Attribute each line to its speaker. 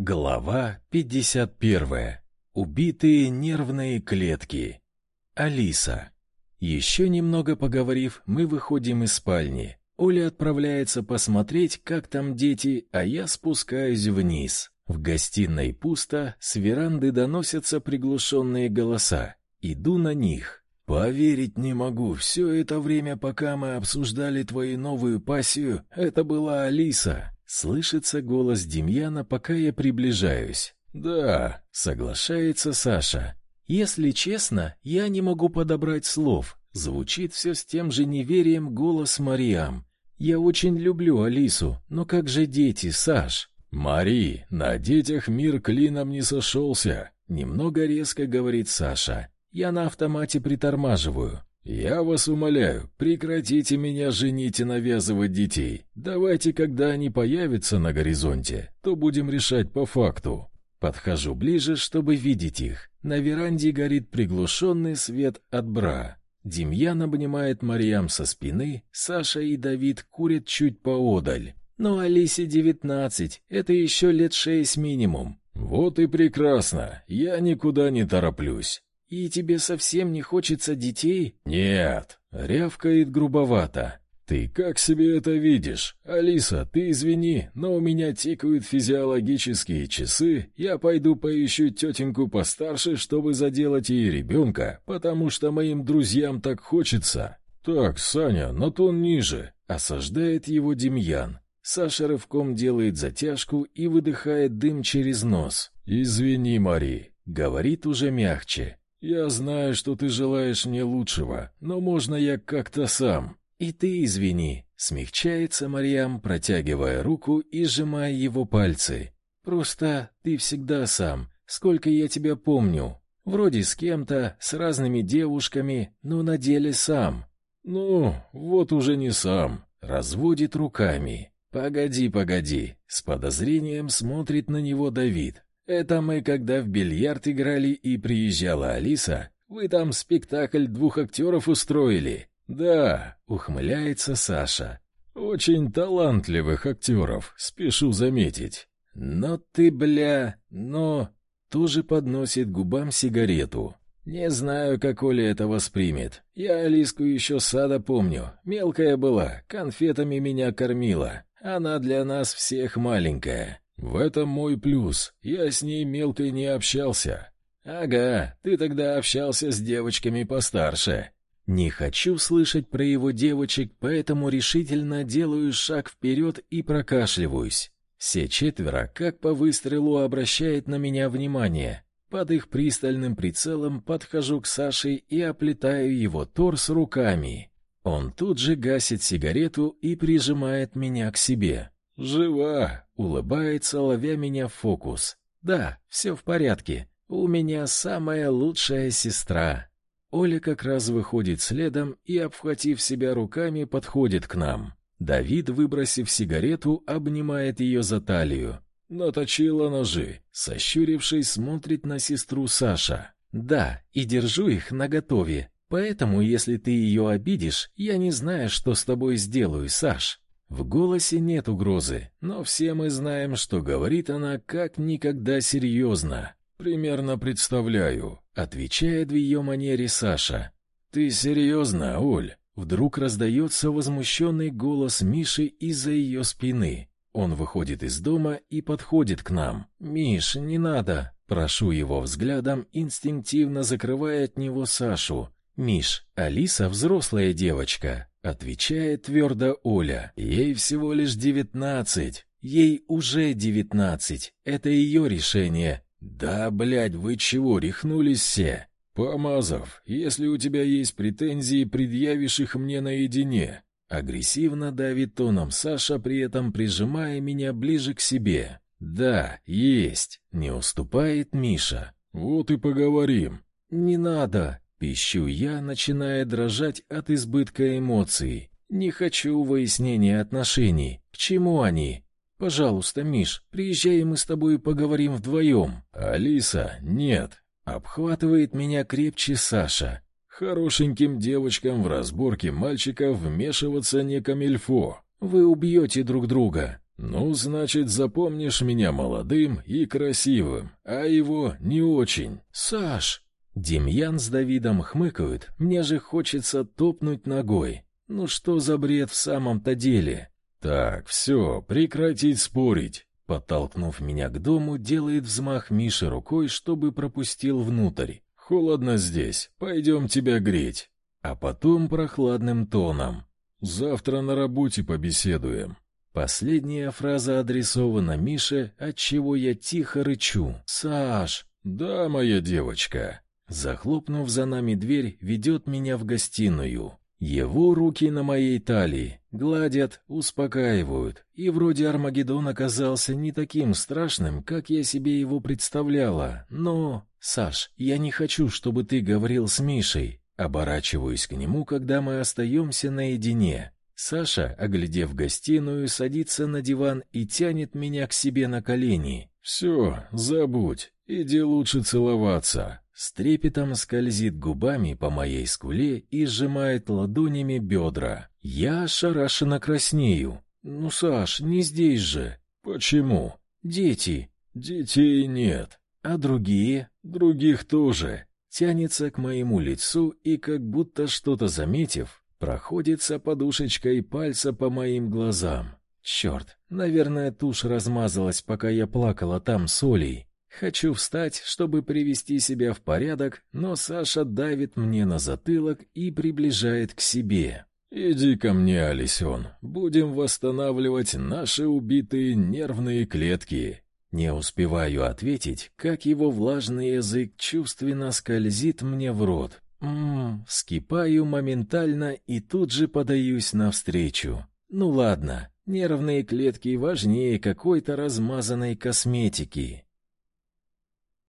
Speaker 1: Глава 51. Убитые нервные клетки. Алиса. Еще немного поговорив, мы выходим из спальни. Оля отправляется посмотреть, как там дети, а я спускаюсь вниз. В гостиной пусто, с веранды доносятся приглушенные голоса. Иду на них. Поверить не могу, все это время, пока мы обсуждали твою новую пассию, это была Алиса. Слышится голос Демьяна, пока я приближаюсь. Да, соглашается Саша. Если честно, я не могу подобрать слов. Звучит все с тем же неверием голос Мариам. Я очень люблю Алису, но как же дети, Саш? Мари, на детях мир клином не сошелся. Немного резко говорит Саша. Я на автомате притормаживаю. «Я вас умоляю, прекратите меня женить и навязывать детей. Давайте, когда они появятся на горизонте, то будем решать по факту». Подхожу ближе, чтобы видеть их. На веранде горит приглушенный свет от бра. Демьян обнимает Мариам со спины, Саша и Давид курят чуть поодаль. Но Алисе девятнадцать, это еще лет шесть минимум. «Вот и прекрасно, я никуда не тороплюсь. «И тебе совсем не хочется детей?» «Нет», — рявкает грубовато. «Ты как себе это видишь? Алиса, ты извини, но у меня тикают физиологические часы. Я пойду поищу тетеньку постарше, чтобы заделать ей ребенка, потому что моим друзьям так хочется». «Так, Саня, на тон ниже», — осаждает его Демьян. Саша рывком делает затяжку и выдыхает дым через нос. «Извини, Мари», — говорит уже мягче. «Я знаю, что ты желаешь мне лучшего, но можно я как-то сам?» «И ты извини», — смягчается Марьям, протягивая руку и сжимая его пальцы. «Просто ты всегда сам, сколько я тебя помню. Вроде с кем-то, с разными девушками, но на деле сам». «Ну, вот уже не сам», — разводит руками. «Погоди, погоди», — с подозрением смотрит на него Давид. Это мы, когда в бильярд играли и приезжала Алиса, вы там спектакль двух актеров устроили. Да, ухмыляется Саша. Очень талантливых актеров, спешу заметить. Но ты, бля, но... Тоже подносит губам сигарету. Не знаю, как Оля это воспримет. Я Алиску еще сада помню. Мелкая была, конфетами меня кормила. Она для нас всех маленькая. В этом мой плюс. Я с ней мелкой не общался. Ага, ты тогда общался с девочками постарше. Не хочу слышать про его девочек, поэтому решительно делаю шаг вперед и прокашливаюсь. Все четверо, как по выстрелу, обращают на меня внимание. Под их пристальным прицелом подхожу к Саше и оплетаю его торс руками. Он тут же гасит сигарету и прижимает меня к себе. «Жива!» — улыбается, ловя меня фокус. «Да, все в порядке. У меня самая лучшая сестра». Оля как раз выходит следом и, обхватив себя руками, подходит к нам. Давид, выбросив сигарету, обнимает ее за талию. Наточила ножи. Сощурившись, смотрит на сестру Саша. «Да, и держу их наготове. Поэтому, если ты ее обидишь, я не знаю, что с тобой сделаю, Саш». В голосе нет угрозы, но все мы знаем, что говорит она как никогда серьезно. Примерно представляю, отвечает в ее манере Саша. Ты серьезно, Оль? Вдруг раздается возмущенный голос Миши из-за ее спины. Он выходит из дома и подходит к нам. «Миш, не надо!» Прошу его взглядом, инстинктивно закрывая от него Сашу. «Миш, Алиса взрослая девочка. Отвечает твердо Оля. Ей всего лишь девятнадцать. Ей уже девятнадцать. Это ее решение. Да, блядь, вы чего, рехнулись все? Помазов, если у тебя есть претензии, предъявишь их мне наедине. Агрессивно давит тоном Саша, при этом прижимая меня ближе к себе. Да, есть. Не уступает Миша. Вот и поговорим. Не надо. Пищу я, начиная дрожать от избытка эмоций. Не хочу выяснения отношений. К чему они? Пожалуйста, Миш, приезжай, и мы с тобой поговорим вдвоем. Алиса, нет. Обхватывает меня крепче Саша. Хорошеньким девочкам в разборке мальчиков вмешиваться не камильфо. Вы убьете друг друга. «Ну, значит, запомнишь меня молодым и красивым, а его не очень.
Speaker 2: Саш!» Демьян с Давидом хмыкают, мне же хочется топнуть ногой. Ну что за бред в самом-то деле?
Speaker 1: «Так, все, прекратить спорить!»
Speaker 2: Подтолкнув меня к дому, делает взмах Миши рукой, чтобы пропустил внутрь.
Speaker 1: «Холодно здесь, пойдем тебя греть». А потом прохладным тоном. «Завтра на работе побеседуем».
Speaker 2: Последняя фраза адресована Мише, от чего я тихо рычу. «Саш!»
Speaker 1: «Да, моя девочка!»
Speaker 2: Захлопнув за нами дверь, ведет меня в гостиную. Его руки на моей талии гладят, успокаивают, и вроде Армагеддон оказался не таким страшным, как я себе его представляла. Но, Саш, я не хочу, чтобы ты говорил с Мишей. Оборачиваюсь к нему, когда мы остаемся наедине. Саша, оглядев гостиную, садится на диван и тянет меня к себе на колени.
Speaker 1: «Все, забудь, иди лучше целоваться».
Speaker 2: С трепетом скользит губами по моей скуле и сжимает ладонями бедра. Я ошарашенно краснею. «Ну, Саш, не здесь же».
Speaker 1: «Почему?»
Speaker 2: «Дети».
Speaker 1: «Детей нет».
Speaker 2: «А другие?»
Speaker 1: «Других тоже».
Speaker 2: Тянется к моему лицу и, как будто что-то заметив, проходится подушечкой пальца по моим глазам. Черт, наверное, тушь размазалась, пока я плакала там с Олей. Хочу встать, чтобы привести себя в порядок, но Саша давит мне на затылок и приближает к себе.
Speaker 1: «Иди ко мне, Алисен, будем восстанавливать наши убитые нервные клетки».
Speaker 2: Не успеваю ответить, как его влажный язык чувственно скользит мне в рот. Ммм, вскипаю моментально и тут же подаюсь навстречу. Ну ладно, нервные клетки важнее какой-то размазанной косметики.